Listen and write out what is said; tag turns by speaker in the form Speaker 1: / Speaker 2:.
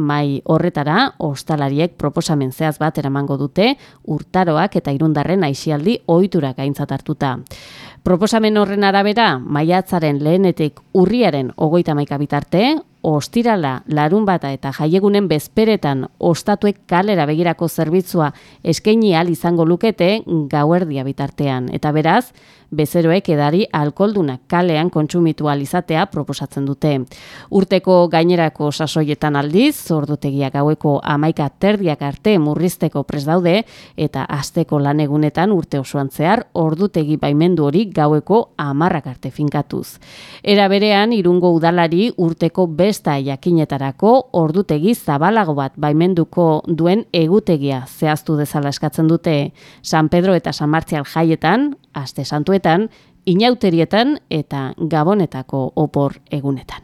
Speaker 1: mai horretara ostalariek proposamen zehaz bat eramango dute urtaroak eta irundarren aixialdi ohiturak aintzat hartuta. Proposamen horren arabera, maiatzaren lehenetik urriaren ogoita maika bitarte, ostirala, larun bata eta jaiegunen bezperetan ostatuek kalera begirako zerbitzua eskaini al izango lukete gauerdia bitartean. Eta beraz, bezeroek edari alkoldunak kalean kontsumitu izatea proposatzen dute. Urteko gainerako sasoietan aldiz, ordutegia gaueko amaika terdiak arte murrizteko pres daude, eta asteko lanegunetan urte osoan zehar ordutegi baimendu hori gaueko amarrak arte finkatuz. Era berean, irungo udalari urteko be festa jakinetarako ordutegi zabalago bat baimenduko duen egutegia zehaztu dezala eskatzen dute San Pedro eta San Martzial jaietan, aste santuetan, inauterietan eta gabonetako opor egunetan.